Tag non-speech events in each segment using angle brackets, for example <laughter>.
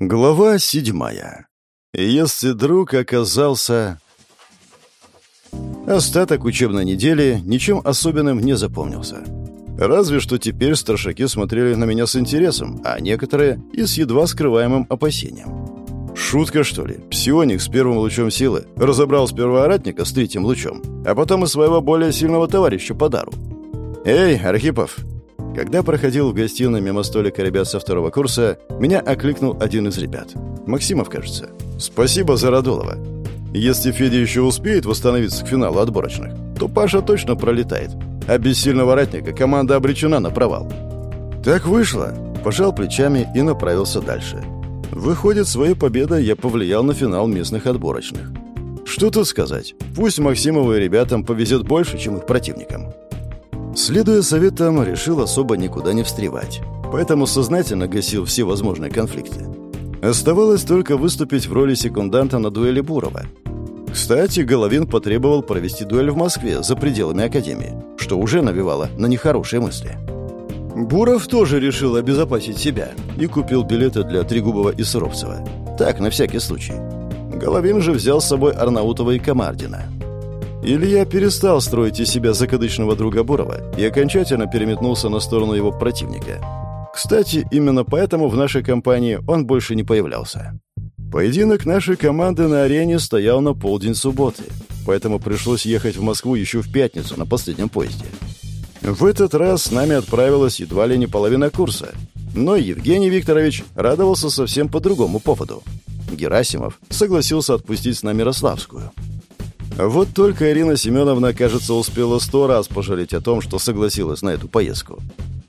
Глава седьмая. Если друг оказался... Остаток учебной недели ничем особенным не запомнился. Разве что теперь старшаки смотрели на меня с интересом, а некоторые и с едва скрываемым опасением. Шутка, что ли? Псионик с первым лучом силы разобрал сперва ратника с третьим лучом, а потом и своего более сильного товарища по дару. «Эй, Архипов, когда проходил в гостиной мимо столика ребят со второго курса, меня окликнул один из ребят. Максимов, кажется. «Спасибо за Радулова. Если Федя еще успеет восстановиться к финалу отборочных, то Паша точно пролетает. А без сильного ратника команда обречена на провал». Так вышло. Пожал плечами и направился дальше. Выходит, своей победой я повлиял на финал местных отборочных. Что тут сказать? Пусть Максимову и ребятам повезет больше, чем их противникам. Следуя советам, решил особо никуда не встревать. Поэтому сознательно гасил все возможные конфликты. Оставалось только выступить в роли секунданта на дуэли Бурова. Кстати, Головин потребовал провести дуэль в Москве за пределами Академии, что уже навевало на нехорошие мысли. Буров тоже решил обезопасить себя и купил билеты для Трегубова и Суровцева. Так, на всякий случай. Головин же взял с собой Арнаутова и Комардина. Илья перестал строить из себя закадычного друга Бурова и окончательно переметнулся на сторону его противника. Кстати, именно поэтому в нашей компании он больше не появлялся. Поединок нашей команды на арене стоял на полдень субботы, поэтому пришлось ехать в Москву еще в пятницу на последнем поезде. В этот раз с нами отправилась едва ли не половина курса, но Евгений Викторович радовался совсем по другому поводу. Герасимов согласился отпустить с нами Рославскую – вот только Ирина Семеновна, кажется, успела сто раз пожалеть о том, что согласилась на эту поездку.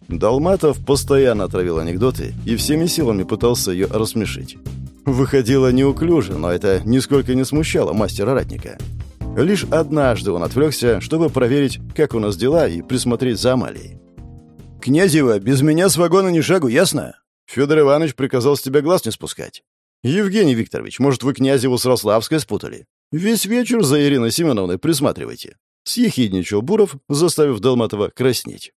Долматов постоянно травил анекдоты и всеми силами пытался ее рассмешить. Выходило неуклюже, но это нисколько не смущало мастера ратника. Лишь однажды он отвлекся, чтобы проверить, как у нас дела, и присмотреть за Амалией. «Князева, без меня с вагона ни шагу, ясно?» Федор Иванович приказал с тебя глаз не спускать. «Евгений Викторович, может, вы Князеву с Рославской спутали? Весь вечер за Ириной Семеновной присматривайте. Съехидничал Буров, заставив Долматова краснеть.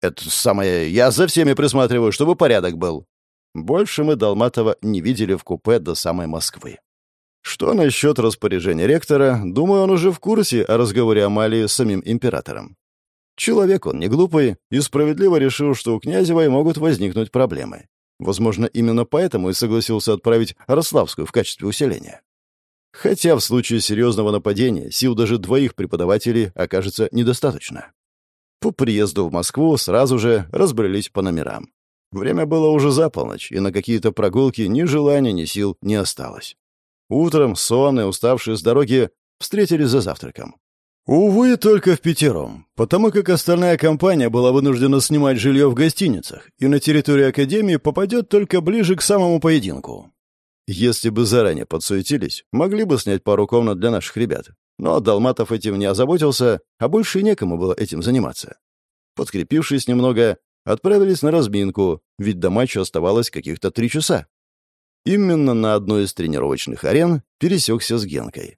Это самое... Я за всеми присматриваю, чтобы порядок был. Больше мы Долматова не видели в купе до самой Москвы. Что насчет распоряжения ректора, думаю, он уже в курсе о разговоре Амалии с самим императором. Человек он не глупый и справедливо решил, что у Князевой могут возникнуть проблемы. Возможно, именно поэтому и согласился отправить Рославскую в качестве усиления. Хотя в случае серьезного нападения сил даже двоих преподавателей окажется недостаточно. По приезду в Москву сразу же разбрелись по номерам. Время было уже за полночь, и на какие-то прогулки ни желания, ни сил не осталось. Утром, сонные, уставшие с дороги, встретились за завтраком. Увы, только в пятером, потому как остальная компания была вынуждена снимать жилье в гостиницах, и на территорию Академии попадет только ближе к самому поединку. Если бы заранее подсуетились, могли бы снять пару комнат для наших ребят. Но Долматов этим не озаботился, а больше некому было этим заниматься. Подкрепившись немного, отправились на разминку, ведь до матча оставалось каких-то три часа. Именно на одной из тренировочных арен пересекся с Генкой.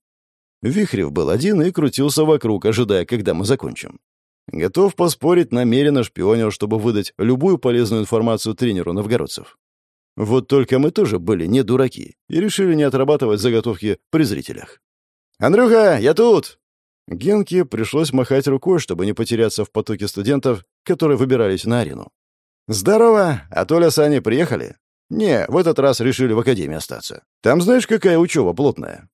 Вихрев был один и крутился вокруг, ожидая, когда мы закончим. Готов поспорить, намеренно шпионил, чтобы выдать любую полезную информацию тренеру новгородцев. Вот только мы тоже были не дураки и решили не отрабатывать заготовки при зрителях. «Андрюха, я тут!» Генке пришлось махать рукой, чтобы не потеряться в потоке студентов, которые выбирались на арену. «Здорово! А Толя с Аней приехали?» «Не, в этот раз решили в академии остаться. Там знаешь, какая учеба плотная?»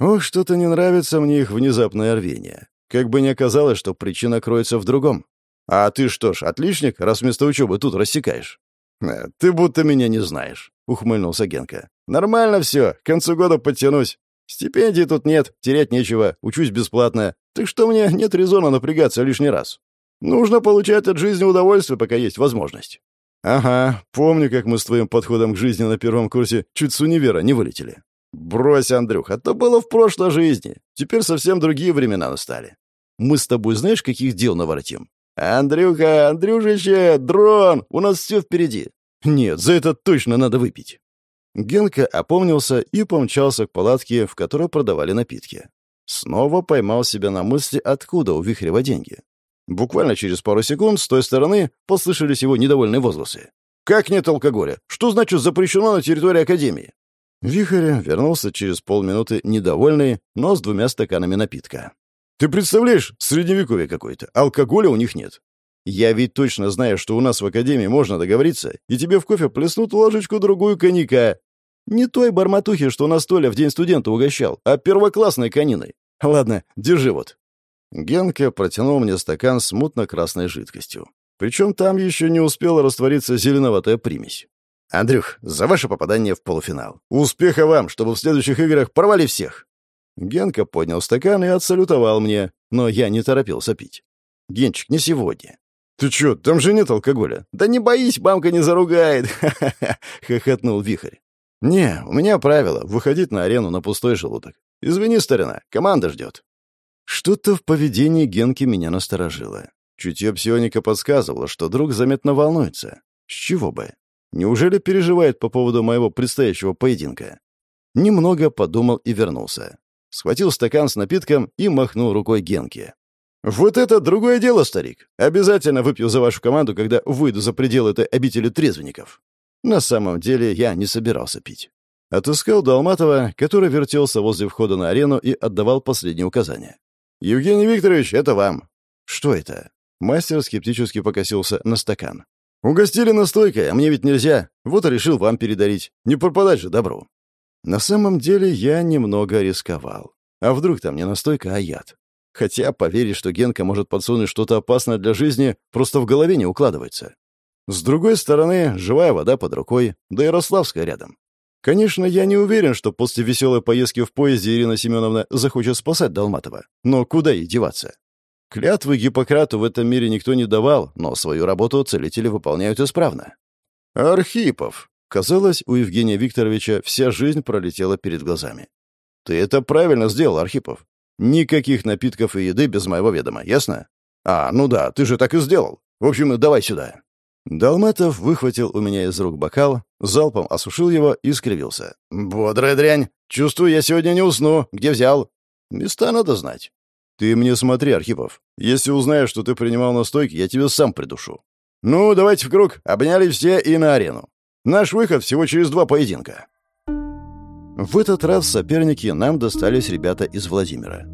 Ох, что-то не нравится мне их внезапное рвение. Как бы ни оказалось, что причина кроется в другом. «А ты что ж, отличник, раз вместо учебы тут рассекаешь?» «Э, «Ты будто меня не знаешь», — ухмыльнулся Генка. «Нормально все, к концу года подтянусь. Стипендий тут нет, терять нечего, учусь бесплатно. Так что мне нет резона напрягаться лишний раз. Нужно получать от жизни удовольствие, пока есть возможность». «Ага, помню, как мы с твоим подходом к жизни на первом курсе чуть с универа не вылетели». «Брось, Андрюх, это было в прошлой жизни. Теперь совсем другие времена настали. Мы с тобой знаешь, каких дел наворотим? «Андрюха, Андрюшище, дрон! У нас все впереди!» «Нет, за это точно надо выпить!» Генка опомнился и помчался к палатке, в которой продавали напитки. Снова поймал себя на мысли, откуда у Вихрева деньги. Буквально через пару секунд с той стороны послышались его недовольные возгласы. «Как нет алкоголя? Что значит запрещено на территории Академии?» Вихрь вернулся через полминуты недовольный, но с двумя стаканами напитка. «Ты представляешь, средневековье какое-то, алкоголя у них нет. Я ведь точно знаю, что у нас в академии можно договориться, и тебе в кофе плеснут ложечку-другую коньяка. Не той барматухи, что на столе в день студента угощал, а первоклассной кониной. Ладно, держи вот». Генка протянул мне стакан с мутно-красной жидкостью. Причем там еще не успела раствориться зеленоватая примесь. «Андрюх, за ваше попадание в полуфинал. Успеха вам, чтобы в следующих играх порвали всех!» Генка поднял стакан и отсалютовал мне, но я не торопился пить. «Генчик, не сегодня». «Ты чё, там же нет алкоголя?» «Да не боись, мамка не заругает!» <laughs> — хохотнул Вихрь. «Не, у меня правило — выходить на арену на пустой желудок. Извини, старина, команда ждет». Что-то в поведении Генки меня насторожило. Чутье псионика подсказывало, что друг заметно волнуется. С чего бы? Неужели переживает по поводу моего предстоящего поединка? Немного подумал и вернулся. Схватил стакан с напитком и махнул рукой Генке. «Вот это другое дело, старик. Обязательно выпью за вашу команду, когда выйду за пределы этой обители трезвенников». На самом деле я не собирался пить. Отыскал Долматова, который вертелся возле входа на арену и отдавал последние указания. «Евгений Викторович, это вам». «Что это?» Мастер скептически покосился на стакан. «Угостили настойкой, а мне ведь нельзя. Вот и решил вам передарить. Не пропадать же добру». На самом деле я немного рисковал. А вдруг там не настойка, а яд? Хотя поверить, что Генка может подсунуть что-то опасное для жизни, просто в голове не укладывается. С другой стороны, живая вода под рукой, да и Рославская рядом. Конечно, я не уверен, что после веселой поездки в поезде Ирина Семеновна захочет спасать Долматова. Но куда ей деваться? Клятвы Гиппократу в этом мире никто не давал, но свою работу целители выполняют исправно. Архипов. Казалось, у Евгения Викторовича вся жизнь пролетела перед глазами. Ты это правильно сделал, Архипов. Никаких напитков и еды без моего ведома, ясно? А, ну да, ты же так и сделал. В общем, давай сюда. Долматов выхватил у меня из рук бокал, залпом осушил его и скривился. «Бодрая дрянь! Чувствую, я сегодня не усну. Где взял?» «Места надо знать». «Ты мне смотри, Архипов. Если узнаешь, что ты принимал настойки, я тебя сам придушу». «Ну, давайте в круг. Обняли все и на арену. Наш выход всего через два поединка». В этот раз соперники нам достались ребята из Владимира.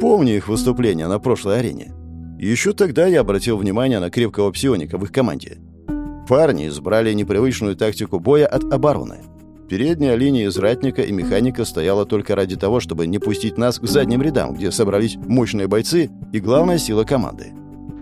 Помню их выступление на прошлой арене. Еще тогда я обратил внимание на крепкого псионика в их команде. Парни избрали непривычную тактику боя от обороны. Передняя линия из ратника и механика стояла только ради того, чтобы не пустить нас к задним рядам, где собрались мощные бойцы и главная сила команды.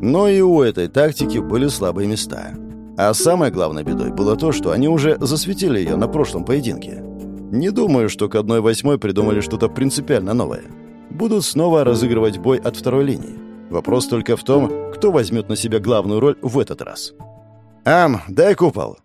Но и у этой тактики были слабые места. А самой главной бедой было то, что они уже засветили ее на прошлом поединке. Не думаю, что к 1-8 придумали что-то принципиально новое. Будут снова разыгрывать бой от второй линии. Вопрос только в том, кто возьмет на себя главную роль в этот раз. «Ам, дай купол!»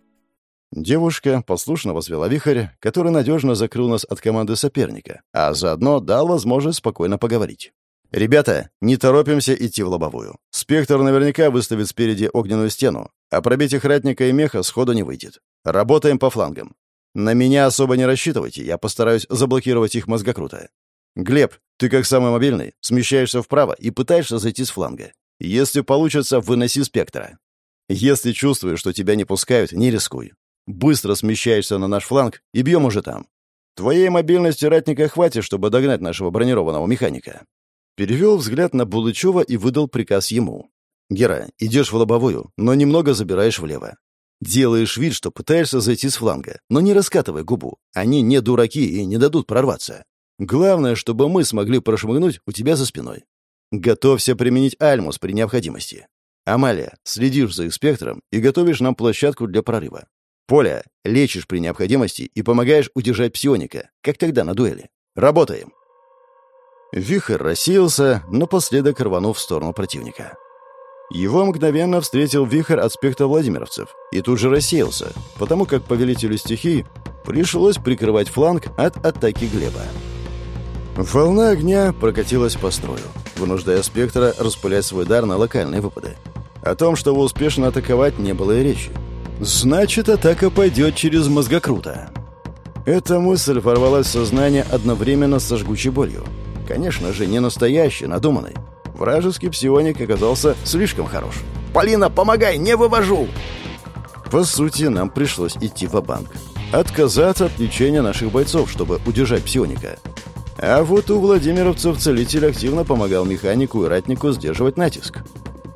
Девушка послушно возвела вихрь, который надежно закрыл нас от команды соперника, а заодно дал возможность спокойно поговорить. «Ребята, не торопимся идти в лобовую. Спектр наверняка выставит спереди огненную стену, а пробить их ратника и меха сходу не выйдет. Работаем по флангам. На меня особо не рассчитывайте, я постараюсь заблокировать их мозгокруто. Глеб, ты как самый мобильный, смещаешься вправо и пытаешься зайти с фланга. Если получится, выноси спектра. Если чувствуешь, что тебя не пускают, не рискуй. Быстро смещаешься на наш фланг и бьем уже там. Твоей мобильности ратника хватит, чтобы догнать нашего бронированного механика». Перевел взгляд на Булычева и выдал приказ ему. «Гера, идешь в лобовую, но немного забираешь влево. Делаешь вид, что пытаешься зайти с фланга, но не раскатывай губу. Они не дураки и не дадут прорваться. Главное, чтобы мы смогли прошмыгнуть у тебя за спиной. Готовься применить Альмус при необходимости. Амалия, следишь за их спектром и готовишь нам площадку для прорыва. Поля, лечишь при необходимости и помогаешь удержать псионика, как тогда на дуэли. Работаем!» Вихрь рассеялся, напоследок рванув в сторону противника. Его мгновенно встретил вихрь от спектра владимировцев и тут же рассеялся, потому как повелителю стихий пришлось прикрывать фланг от атаки Глеба. Волна огня прокатилась по строю, вынуждая спектра распылять свой дар на локальные выпады. О том, чтобы успешно атаковать, не было и речи. Значит, атака пойдет через мозгокрута. Эта мысль ворвалась в сознание одновременно со жгучей болью. Конечно же, не настоящий, надуманный. Вражеский псионик оказался слишком хорош. «Полина, помогай, не вывожу!» По сути, нам пришлось идти в банк отказаться от лечения наших бойцов, чтобы удержать псионика. А вот у владимировцев целитель активно помогал механику и ратнику сдерживать натиск.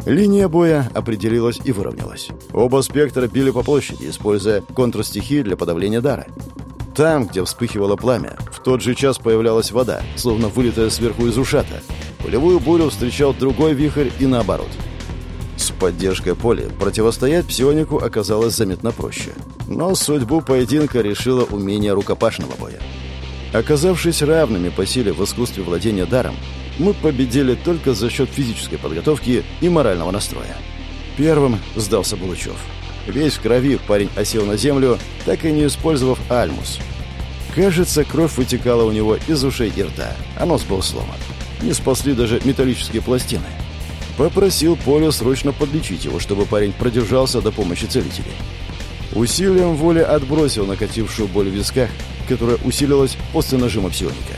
Линия боя определилась и выровнялась. Оба спектра били по площади, используя контрстихии для подавления дара. Там, где вспыхивало пламя, в тот же час появлялась вода, словно вылитая сверху из ушата. Полевую бурю встречал другой вихрь и наоборот. С поддержкой поля противостоять псионику оказалось заметно проще. Но судьбу поединка решило умение рукопашного боя. Оказавшись равными по силе в искусстве владения даром, мы победили только за счет физической подготовки и морального настроя. Первым сдался Булычев. Весь в крови парень осел на землю, так и не использовав альмус. Кажется, кровь вытекала у него из ушей и рта, а нос был сломан. Не спасли даже металлические пластины. Попросил Полю срочно подлечить его, чтобы парень продержался до помощи целителей. Усилием воли отбросил накатившую боль в висках, которая усилилась после нажима псионика.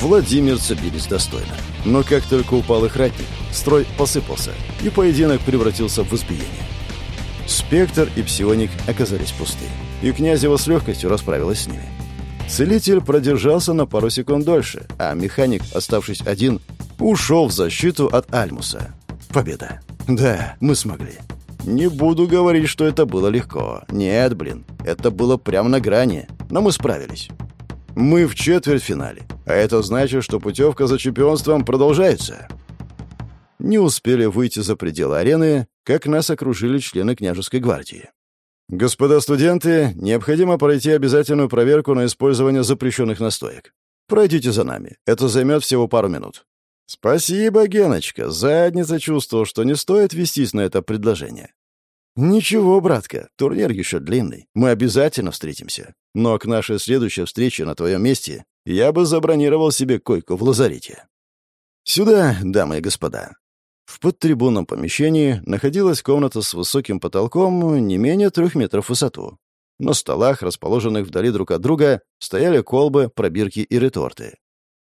Владимирцы бились достойно. Но как только упал их ратник, строй посыпался, и поединок превратился в избиение. Спектр и псионик оказались пусты, и Князева с легкостью расправилась с ними. Целитель продержался на пару секунд дольше, а механик, оставшись один, ушел в защиту от Альмуса. Победа. Да, мы смогли. Не буду говорить, что это было легко. Нет, блин, это было прямо на грани, но мы справились. Мы в четвертьфинале, а это значит, что путевка за чемпионством продолжается. Не успели выйти за пределы арены, как нас окружили члены княжеской гвардии. «Господа студенты, необходимо пройти обязательную проверку на использование запрещенных настоек. Пройдите за нами. Это займет всего пару минут». «Спасибо, Геночка. Задница чувствовал, что не стоит вестись на это предложение». «Ничего, братка, турнир еще длинный. Мы обязательно встретимся. Но к нашей следующей встрече на твоем месте я бы забронировал себе койку в лазарете». «Сюда, дамы и господа. В подтрибунном помещении находилась комната с высоким потолком не менее трех метров в высоту. На столах, расположенных вдали друг от друга, стояли колбы, пробирки и реторты.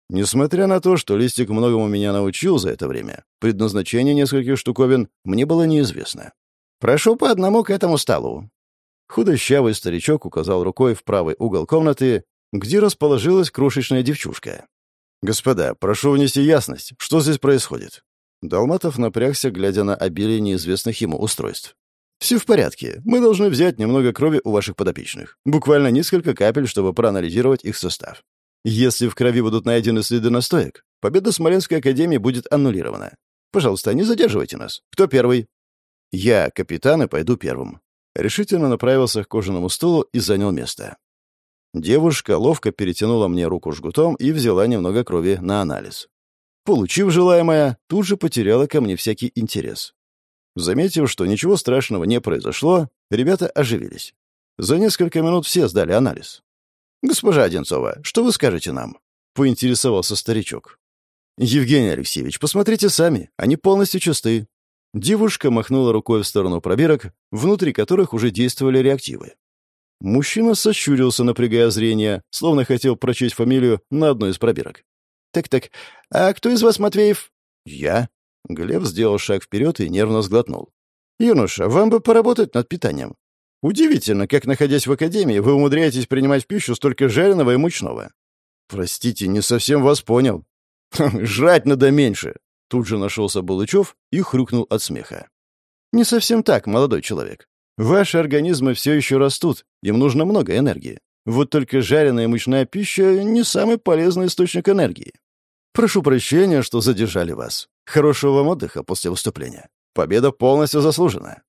Несмотря на то, что Листик многому меня научил за это время, предназначение нескольких штуковин мне было неизвестно. «Прошу по одному к этому столу». Худощавый старичок указал рукой в правый угол комнаты, где расположилась крошечная девчушка. «Господа, прошу внести ясность, что здесь происходит?» Долматов напрягся, глядя на обилие неизвестных ему устройств. «Все в порядке. Мы должны взять немного крови у ваших подопечных. Буквально несколько капель, чтобы проанализировать их состав. Если в крови будут найдены следы настоек, победа Смоленской академии будет аннулирована. Пожалуйста, не задерживайте нас. Кто первый?» «Я, капитан, и пойду первым». Решительно направился к кожаному стулу и занял место. Девушка ловко перетянула мне руку жгутом и взяла немного крови на анализ. Получив желаемое, тут же потеряла ко мне всякий интерес. Заметив, что ничего страшного не произошло, ребята оживились. За несколько минут все сдали анализ. «Госпожа Одинцова, что вы скажете нам?» — поинтересовался старичок. «Евгений Алексеевич, посмотрите сами, они полностью чисты». Девушка махнула рукой в сторону пробирок, внутри которых уже действовали реактивы. Мужчина сощурился, напрягая зрение, словно хотел прочесть фамилию на одной из пробирок. Так-так, а кто из вас Матвеев? Я. Глеб сделал шаг вперед и нервно сглотнул. Юноша, вам бы поработать над питанием. Удивительно, как, находясь в академии, вы умудряетесь принимать в пищу столько жареного и мучного. Простите, не совсем вас понял. Жрать надо меньше. Тут же нашелся Булычев и хрюкнул от смеха. Не совсем так, молодой человек. Ваши организмы все еще растут, им нужно много энергии. Вот только жареная мучная пища — не самый полезный источник энергии. Прошу прощения, что задержали вас. Хорошего вам отдыха после выступления. Победа полностью заслужена.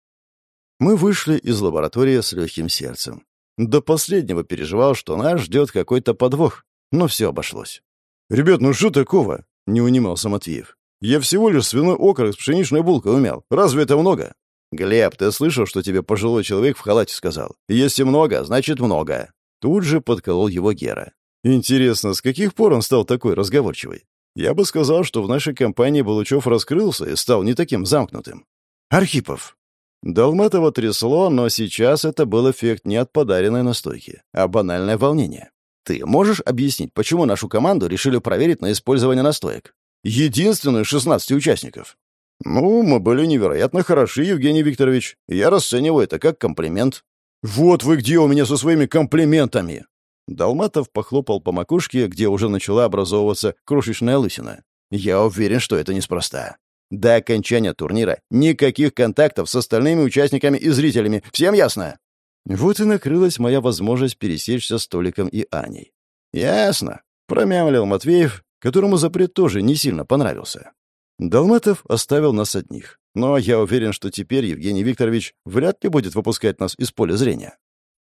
Мы вышли из лаборатории с легким сердцем. До последнего переживал, что нас ждет какой-то подвох, но все обошлось. «Ребят, ну что такого?» — не унимался Матвеев. «Я всего лишь свиной окорок с пшеничной булкой умел. Разве это много?» «Глеб, ты слышал, что тебе пожилой человек в халате сказал? Если много, значит много. Тут же подколол его Гера. Интересно, с каких пор он стал такой разговорчивый? Я бы сказал, что в нашей компании Балучев раскрылся и стал не таким замкнутым. Архипов. Долматова трясло, но сейчас это был эффект не от подаренной настойки, а банальное волнение. Ты можешь объяснить, почему нашу команду решили проверить на использование настоек? Единственную 16 участников. Ну, мы были невероятно хороши, Евгений Викторович. Я расцениваю это как комплимент. «Вот вы где у меня со своими комплиментами!» Долматов похлопал по макушке, где уже начала образовываться крошечная лысина. «Я уверен, что это неспроста. До окончания турнира никаких контактов с остальными участниками и зрителями. Всем ясно?» Вот и накрылась моя возможность пересечься с Толиком и Аней. «Ясно», — промямлил Матвеев, которому запрет тоже не сильно понравился. Долматов оставил нас одних, но я уверен, что теперь Евгений Викторович вряд ли будет выпускать нас из поля зрения.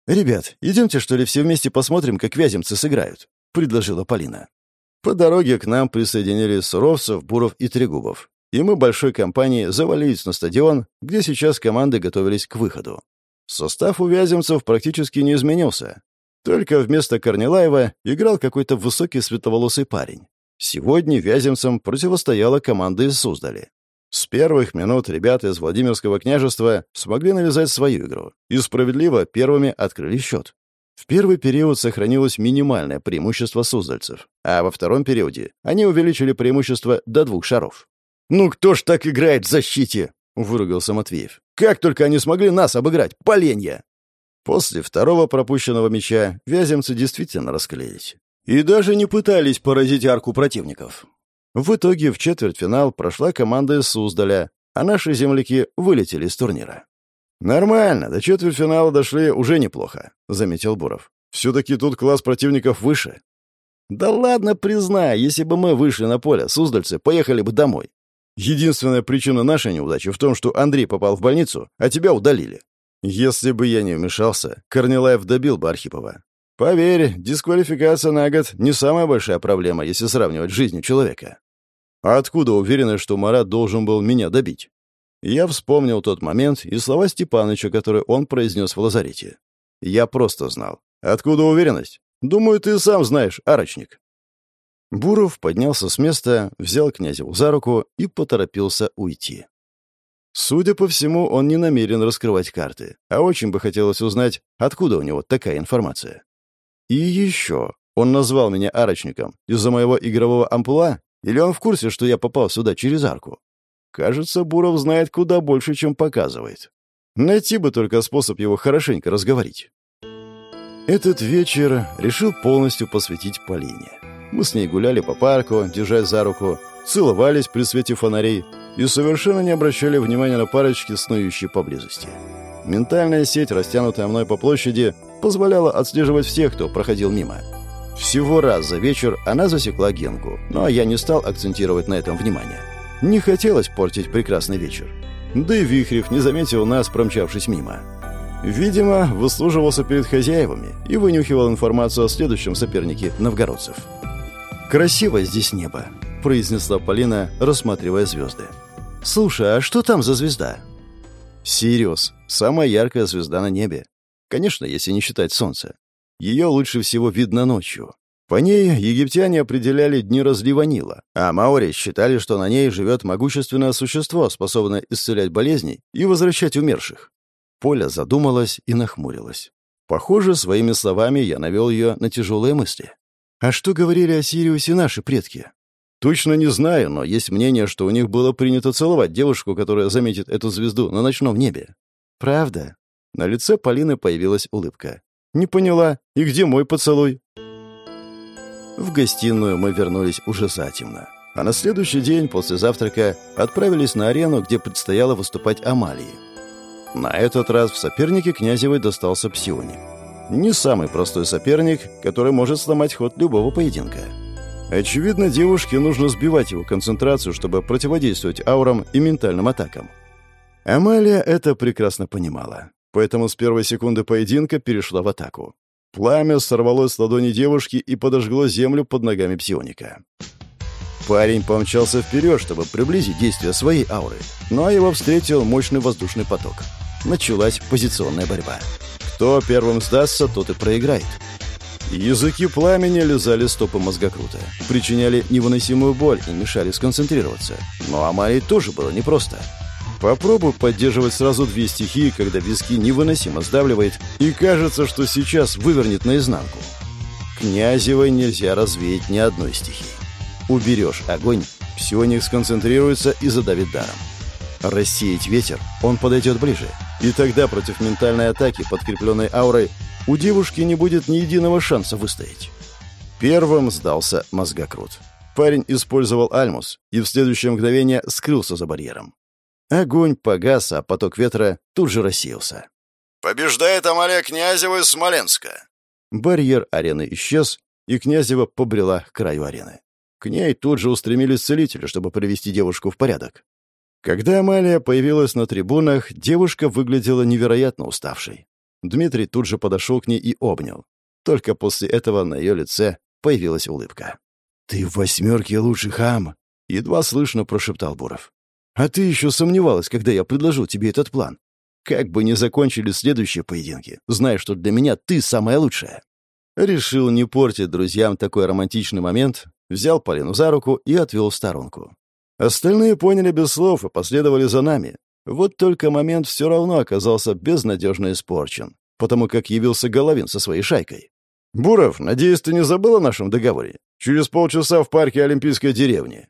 «Ребят, идемте, что ли, все вместе посмотрим, как вяземцы сыграют», — предложила Полина. По дороге к нам присоединились Суровцев, Буров и Трегубов, и мы большой компанией завалились на стадион, где сейчас команды готовились к выходу. Состав у вяземцев практически не изменился. Только вместо Корнилаева играл какой-то высокий светловолосый парень. Сегодня вяземцам противостояла команда из Суздали. С первых минут ребята из Владимирского княжества смогли навязать свою игру и справедливо первыми открыли счет. В первый период сохранилось минимальное преимущество суздальцев, а во втором периоде они увеличили преимущество до двух шаров. «Ну кто ж так играет в защите?» — выругался Матвеев. «Как только они смогли нас обыграть! Поленья!» После второго пропущенного мяча вяземцы действительно расклеились. И даже не пытались поразить арку противников. В итоге в четвертьфинал прошла команда из Суздаля, а наши земляки вылетели из турнира. «Нормально, до четвертьфинала дошли уже неплохо», — заметил Буров. «Все-таки тут класс противников выше». «Да ладно, признай, если бы мы вышли на поле, суздальцы поехали бы домой. Единственная причина нашей неудачи в том, что Андрей попал в больницу, а тебя удалили. Если бы я не вмешался, Корнилаев добил бы Архипова. Поверь, дисквалификация на год не самая большая проблема, если сравнивать с жизнью человека. А откуда уверены, что Марат должен был меня добить? Я вспомнил тот момент и слова Степаныча, которые он произнес в лазарете. Я просто знал. Откуда уверенность? Думаю, ты сам знаешь, арочник. Буров поднялся с места, взял Князеву за руку и поторопился уйти. Судя по всему, он не намерен раскрывать карты, а очень бы хотелось узнать, откуда у него такая информация. И еще, он назвал меня арочником из-за моего игрового амплуа или он в курсе, что я попал сюда через арку? Кажется, Буров знает куда больше, чем показывает. Найти бы только способ его хорошенько разговорить. Этот вечер решил полностью посвятить Полине. Мы с ней гуляли по парку, держась за руку, целовались при свете фонарей и совершенно не обращали внимания на парочки, снующие поблизости. Ментальная сеть, растянутая мной по площади, позволяла отслеживать всех, кто проходил мимо. Всего раз за вечер она засекла Генку, но я не стал акцентировать на этом внимание. Не хотелось портить прекрасный вечер. Да и Вихрев не заметил нас, промчавшись мимо. Видимо, выслуживался перед хозяевами и вынюхивал информацию о следующем сопернике новгородцев. «Красиво здесь небо», — произнесла Полина, рассматривая звезды. «Слушай, а что там за звезда?» «Сириус. Самая яркая звезда на небе. Конечно, если не считать солнце. Ее лучше всего видно ночью. По ней египтяне определяли дни разлива Нила, а маори считали, что на ней живет могущественное существо, способное исцелять болезни и возвращать умерших. Поля задумалась и нахмурилась. Похоже, своими словами я навел ее на тяжелые мысли. А что говорили о Сириусе наши предки? Точно не знаю, но есть мнение, что у них было принято целовать девушку, которая заметит эту звезду на ночном небе. Правда? На лице Полины появилась улыбка. «Не поняла. И где мой поцелуй?» В гостиную мы вернулись уже затемно. А на следующий день после завтрака отправились на арену, где предстояло выступать Амалии. На этот раз в сопернике Князевой достался псионик. Не самый простой соперник, который может сломать ход любого поединка. Очевидно, девушке нужно сбивать его концентрацию, чтобы противодействовать аурам и ментальным атакам. Амалия это прекрасно понимала поэтому с первой секунды поединка перешла в атаку. Пламя сорвалось с ладони девушки и подожгло землю под ногами псионика. Парень помчался вперед, чтобы приблизить действие своей ауры, но его встретил мощный воздушный поток. Началась позиционная борьба. Кто первым сдастся, тот и проиграет. Языки пламени лизали стопы мозгокрута, причиняли невыносимую боль и мешали сконцентрироваться. Но Амалии тоже было непросто. Попробуй поддерживать сразу две стихии, когда виски невыносимо сдавливает, и кажется, что сейчас вывернет наизнанку. Князевой нельзя развеять ни одной стихии. Уберешь огонь, псионик сконцентрируется и задавит даром. Рассеять ветер, он подойдет ближе. И тогда против ментальной атаки, подкрепленной аурой, у девушки не будет ни единого шанса выстоять. Первым сдался мозгокрут. Парень использовал альмус и в следующее мгновение скрылся за барьером. Огонь погас, а поток ветра тут же рассеялся. «Побеждает Амалия Князева из Смоленска!» Барьер арены исчез, и Князева побрела к краю арены. К ней тут же устремились целители, чтобы привести девушку в порядок. Когда Амалия появилась на трибунах, девушка выглядела невероятно уставшей. Дмитрий тут же подошел к ней и обнял. Только после этого на ее лице появилась улыбка. «Ты в восьмерке лучших, Ам!» — едва слышно прошептал Буров. «А ты еще сомневалась, когда я предложил тебе этот план. Как бы ни закончили следующие поединки, знай, что для меня ты самая лучшая». Решил не портить друзьям такой романтичный момент, взял Полину за руку и отвел в сторонку. Остальные поняли без слов и последовали за нами. Вот только момент все равно оказался безнадежно испорчен, потому как явился Головин со своей шайкой. «Буров, надеюсь, ты не забыл о нашем договоре? Через полчаса в парке Олимпийской деревни».